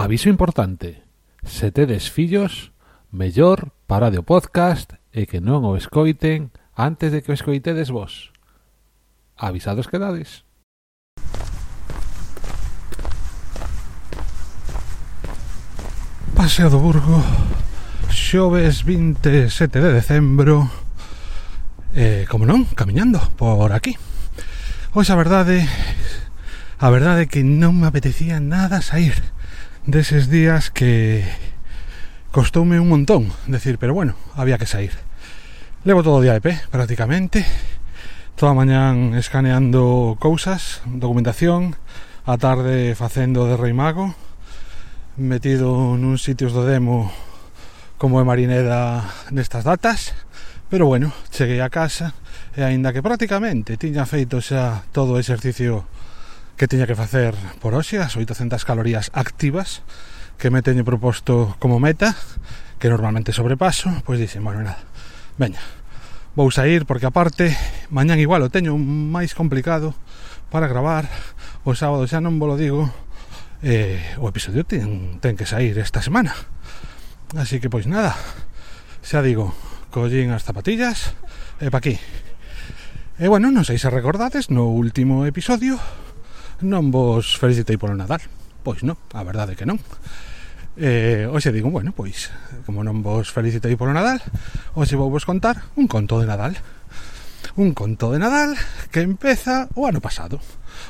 Aviso importante. Se tedes fillos, mellor parade o podcast e que non o escoiten antes de que o escoitedes vos. Avisados quedades. Paseo do Burgo, xoves 27 de decembro, eh, como non, camiñando por aquí. Pois a verdade, a verdade é que non me apetecía nada sair deses días que costoume un montón decir, pero bueno, había que sair. Levo todo o día de pé, prácticamente. Toda a mañán escaneando cousas, documentación, a tarde facendo de rei mago, metido nun sitios do demo como é marineda nestas datas, pero bueno, cheguei a casa e aínda que prácticamente tiña feito xa todo o exercicio que tiña que facer por hoxe, as 800 calorías activas que me teño proposto como meta, que normalmente sobrepaso, pois dixen, bueno, nada, veña, vou sair porque aparte mañán igual o teño máis complicado para gravar o sábado xa non vos lo digo eh, o episodio ten, ten que sair esta semana así que pois nada xa digo collín as zapatillas e pa aquí. E bueno, non sei se recordades no último episodio non vos felicitei polo Nadal. Pois non, a verdade que non. Eh, hoxe digo, bueno, pois, como non vos felicitei polo Nadal, hoxe vou vos contar un conto de Nadal. Un conto de Nadal que empeza o ano pasado.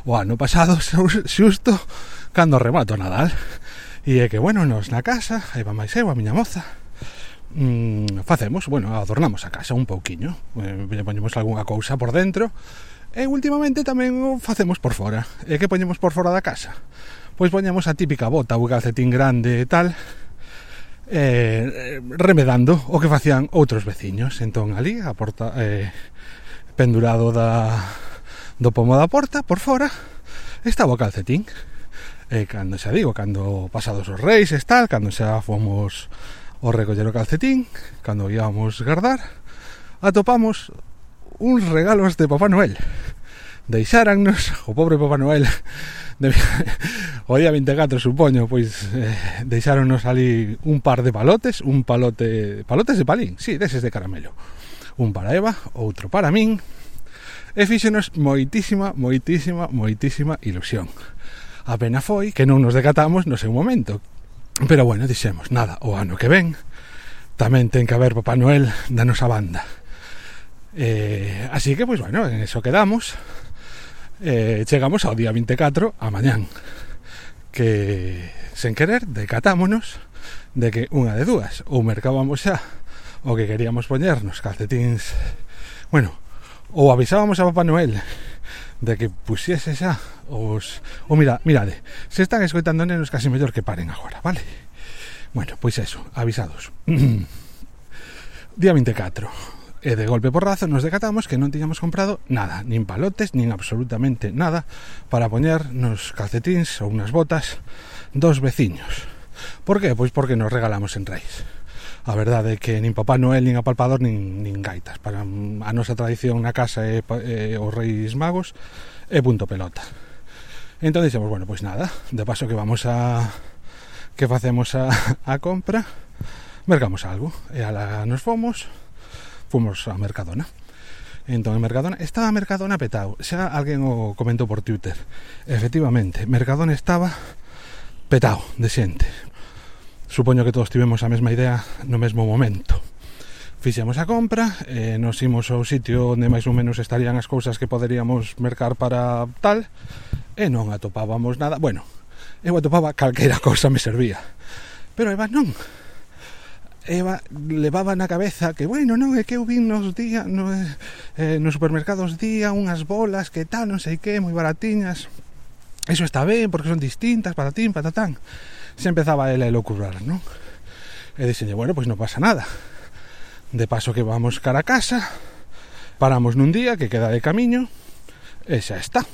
O ano pasado, xusto, cando remato Nadal. E é que, bueno, nos na casa, aí va máis eu, a miña moza, mm, facemos, bueno, adornamos a casa un pouquiño, eh, poñemos algunha cousa por dentro, E últimamente tamén o facemos por fora. E que poñemos por fora da casa? Pois poñemos a típica bota, o calcetín grande e tal, eh, remedando o que facían outros veciños. Entón, ali, a porta, eh, pendurado da, do pomo da porta, por fora, estaba o calcetín. E cando xa digo, cando pasados os reis e tal, cando xa fomos o recoller o calcetín, cando íamos guardar, atopamos uns regalos de Papá Noel. Deixárannos o pobre Papá Noel de, o día 24, supoño, pois eh, deixáronnos ali un par de palotes, un palote, palotes de palín, si, sí, deses de caramelo. Un para Eva, outro para min, e fíxenos moitísima, moitísima, moitísima ilusión. A pena foi que non nos decatamos no seu momento. Pero bueno, dixemos, nada, o ano que ven tamén ten que haber Papá Noel da nosa banda. Eh, así que, pois, pues, bueno, en eso quedamos. Eh, chegamos ao día 24, a mañán. Que, sen querer, decatámonos de que unha de dúas ou mercábamos xa o que queríamos poñernos calcetins bueno, ou avisábamos a Papá Noel de que pusiese xa os... Ou mira, mirade, se están escoitando nenos casi mellor que paren agora, vale? Bueno, pois eso, avisados. Día 24 E de golpe porrazo nos decatamos que non tiñamos comprado nada, nin palotes, nin absolutamente nada para poñer nos calcetins ou nas botas dos veciños. Por que? Pois porque nos regalamos en reis. A verdade é que nin Papá Noel, nin apalpador, nin, nin gaitas. Para a nosa tradición na casa é, é os reis magos e punto pelota. Entón dixemos, bueno, pois nada, de paso que vamos a... que facemos a, a compra, mercamos algo. E ala nos fomos, fomos a Mercadona. Entón, en Mercadona, estaba Mercadona petado. Xa alguén o comentou por Twitter. Efectivamente, Mercadona estaba petado de xente. Supoño que todos tivemos a mesma idea no mesmo momento. Fixemos a compra, e nos imos ao sitio onde máis ou menos estarían as cousas que poderíamos mercar para tal, e non atopábamos nada. Bueno, eu atopaba calquera cousa me servía. Pero Eva non. Eva levaba na cabeza que, bueno, non, é que eu vin nos día, no, eh, nos supermercados día unhas bolas que tal, non sei que, moi baratiñas. Eso está ben, porque son distintas, patatín, patatán. Se empezaba ela a elucubrar, non? E dixenlle, bueno, pois pues non pasa nada. De paso que vamos cara a casa, paramos nun día que queda de camiño, e xa está.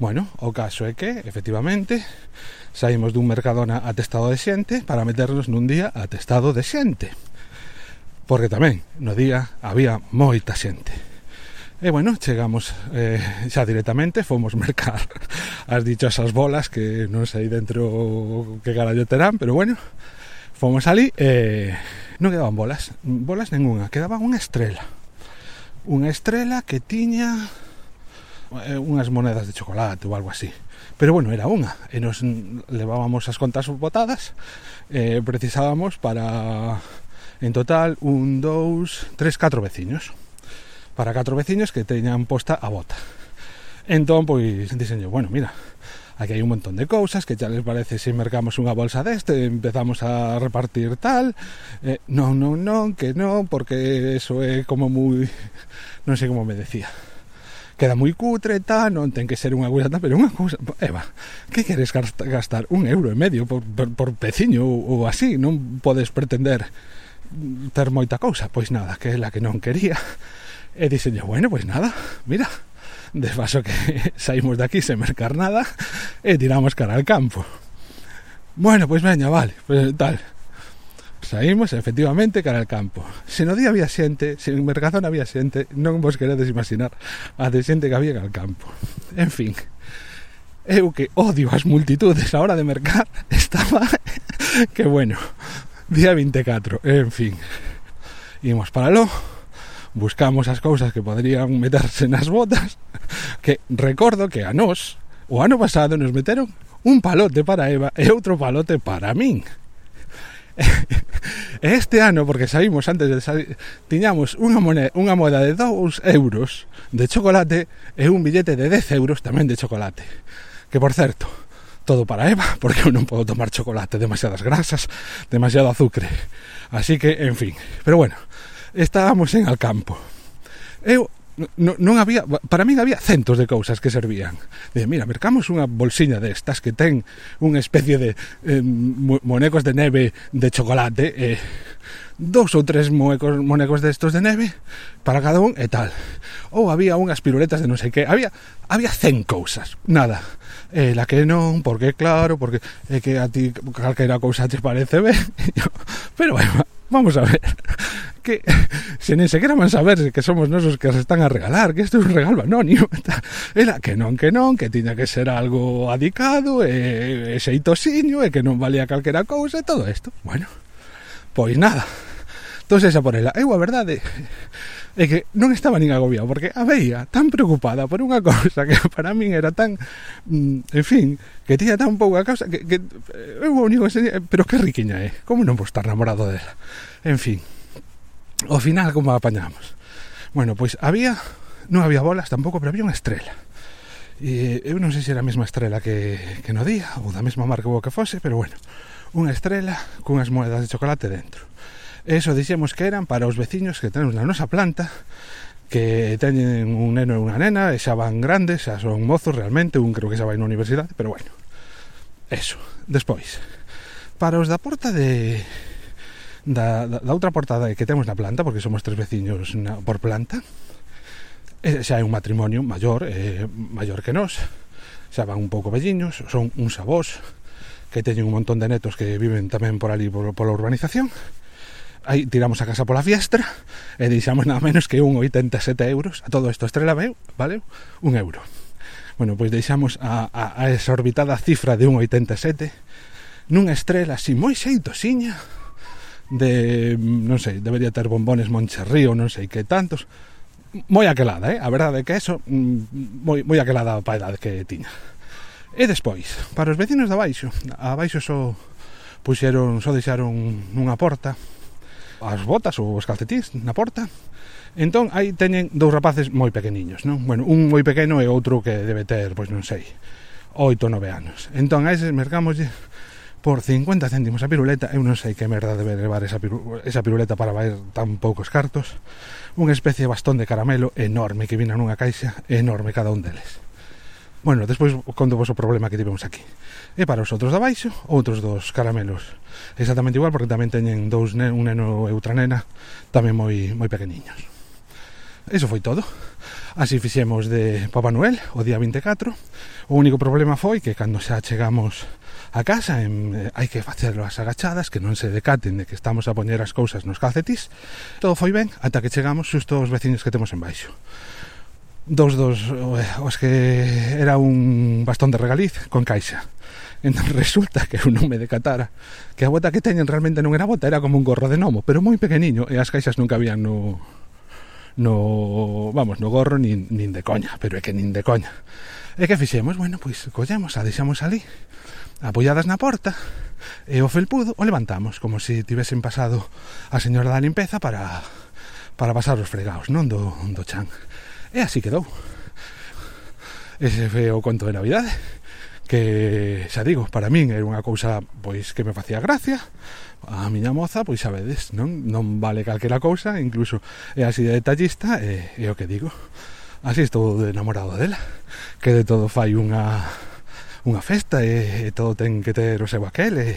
Bueno, o caso é que, efectivamente, saímos dun Mercadona atestado de xente para meternos nun día atestado de xente. Porque tamén, no día, había moita xente. E bueno, chegamos eh, xa directamente, fomos mercar as dichosas bolas que non sei dentro que carallo terán, pero bueno, fomos ali e eh, non quedaban bolas, bolas ninguna, quedaba unha estrela. Unha estrela que tiña Eh, unhas monedas de chocolate ou algo así. Pero bueno, era unha, e nos levábamos as contas botadas, eh, precisábamos para, en total, un, dous, tres, catro veciños. Para catro veciños que teñan posta a bota. Entón, pois, dixenlle, bueno, mira, aquí hai un montón de cousas que xa les parece se si mercamos unha bolsa deste empezamos a repartir tal eh, non, non, non, que non porque eso é como moi non sei como me decía queda moi cutre, tal, non ten que ser unha cousa tal, pero unha cousa, Eva, que queres gastar un euro e medio por, por, por peciño ou, ou así, non podes pretender ter moita cousa, pois nada, que é la que non quería. E dixenlle, bueno, pois nada, mira, de paso que saímos de aquí sen mercar nada e tiramos cara al campo. Bueno, pois veña, vale, pois tal saímos efectivamente cara al campo. Se no día había xente, se en Mercazón había xente, non vos queredes imaginar a de xente que había al campo. En fin, eu que odio as multitudes a hora de mercar, estaba que bueno, día 24, en fin. Imos para lo, buscamos as cousas que poderían meterse nas botas, que recordo que a nós, o ano pasado, nos meteron un palote para Eva e outro palote para min. E este ano, porque saímos antes de salir, tiñamos unha, moneda, unha moeda de 2 euros de chocolate e un billete de 10 euros tamén de chocolate. Que, por certo, todo para Eva, porque eu non podo tomar chocolate, demasiadas grasas, demasiado azucre. Así que, en fin. Pero bueno, estábamos en Alcampo. Eu non, non había, para min había centos de cousas que servían. De, mira, mercamos unha bolsiña destas que ten unha especie de eh, monecos de neve de chocolate, eh, dous ou tres monecos, monecos destos de neve para cada un e tal. Ou había unhas piruletas de non sei que. Había había cen cousas. Nada. Eh, la que non, porque claro, porque é eh, que a ti calquera cousa te parece ben. Pero bueno, vamos a ver que se nen sequera van saber que somos nosos que se están a regalar, que isto é un regalo anónimo. Era que non, que non, que tiña que ser algo adicado, e, e xeitosiño, e que non valía calquera cousa, e todo isto. Bueno, pois nada. Entón esa por ela. Eu a verdade é que non estaba nin agobiado, porque a veía tan preocupada por unha cousa que para min era tan, mm, en fin, que tiña tan pouca causa, que, que eh, eu o único que sería, pero que riquiña é, como non vou estar namorado dela? En fin, ao final como apañamos bueno, pois había non había bolas tampouco, pero había unha estrela e eu non sei se era a mesma estrela que, que no día ou da mesma marca que fose, pero bueno unha estrela cunhas moedas de chocolate dentro eso dixemos que eran para os veciños que tenemos na nosa planta que teñen un neno e unha nena e xa van grandes, xa son mozos realmente, un creo que xa vai na universidade, pero bueno. Eso. Despois, para os da porta de da, da, da outra portada que temos na planta, porque somos tres veciños na, por planta, e, xa é un matrimonio maior, eh, maior que nós, xa van un pouco velliños, son uns avós, que teñen un montón de netos que viven tamén por ali por, pola urbanización, aí tiramos a casa pola fiestra e deixamos nada menos que un 87 euros. A todo isto estrela veu, vale? un euro. Bueno, pois deixamos a, a, a exorbitada cifra de un 87 nunha estrela así moi xeitosiña de, non sei, debería ter bombones Moncherrío, non sei que tantos, moi aquelada, eh? a verdade é que eso, mm, moi, moi aquelada a idade que tiña. E despois, para os vecinos de abaixo, abaixo só puxeron, só deixaron nunha porta, as botas ou os calcetís na porta, Entón, aí teñen dous rapaces moi pequeniños, non? Bueno, un moi pequeno e outro que debe ter, pois non sei, oito ou nove anos. Entón, a eses mercámoslle por 50 céntimos a piruleta eu non sei que merda debe levar esa, piru, esa piruleta para valer tan poucos cartos. Unha especie de bastón de caramelo enorme que vina nunha caixa enorme cada un deles. Bueno, despois conto vos o problema que tivemos aquí. E para os outros de abaixo, outros dos caramelos Exactamente igual, porque tamén teñen dous ne, un neno e outra nena Tamén moi, moi pequeniños. Eso foi todo. Así fixemos de Papá Noel o día 24 O único problema foi que cando xa chegamos a casa en, eh, hai que facerlo as agachadas que non se decaten de que estamos a poñer as cousas nos calcetís todo foi ben ata que chegamos xusto os veciños que temos en baixo dos dos os que era un bastón de regaliz con caixa. Entón resulta que eu non me decatara que a bota que teñen realmente non era bota, era como un gorro de nomo, pero moi pequeniño e as caixas nunca habían no, no, vamos, no gorro nin, nin de coña, pero é que nin de coña. E que fixemos? Bueno, pois collemos, a deixamos ali, apoiadas na porta, e o felpudo o levantamos, como se tivesen pasado a señora da limpeza para, para pasar os fregados, non do, do chan. E así quedou. Ese foi o conto de Navidade que xa digo, para min era unha cousa pois que me facía gracia. A miña moza, pois sabedes non, non vale calquera cousa, incluso é así de detallista e, e o que digo así estou de enamorado dela que de todo fai unha unha festa e, e todo ten que ter o seu aquel e,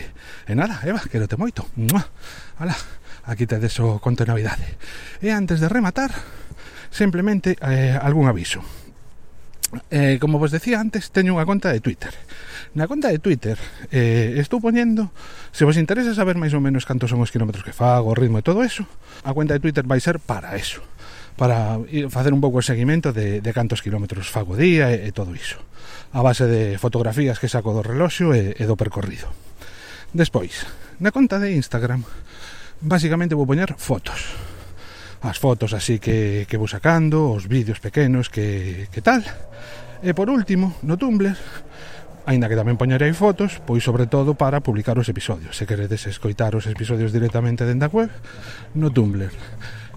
e nada, Eva, que te moito. ¡Mua! Ala, aquí te deso conto de navidade. E antes de rematar simplemente eh, algún aviso eh, como vos decía antes, teño unha conta de Twitter. Na conta de Twitter eh, estou poñendo, se vos interesa saber máis ou menos cantos son os kilómetros que fago, o ritmo e todo eso, a conta de Twitter vai ser para eso, para facer un pouco o seguimento de, de cantos kilómetros fago día e, e todo iso, a base de fotografías que saco do reloxo e, e do percorrido. Despois, na conta de Instagram, basicamente vou poñer fotos as fotos así que, que vou sacando, os vídeos pequenos que, que tal. E por último, no Tumblr, aínda que tamén poñerei fotos, pois sobre todo para publicar os episodios. Se queredes escoitar os episodios directamente dentro da web, no Tumblr.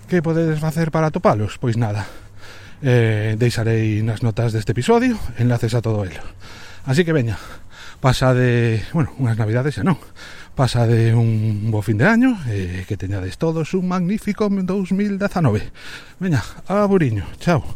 Que podedes facer para topalos? Pois nada, eh, deixarei nas notas deste episodio enlaces a todo elo. Así que veña, pasa de, bueno, unhas navidades xa non, pasa de un bo fin de año, e eh, que teñades todos un magnífico 2019. Veña, aburiño, chao.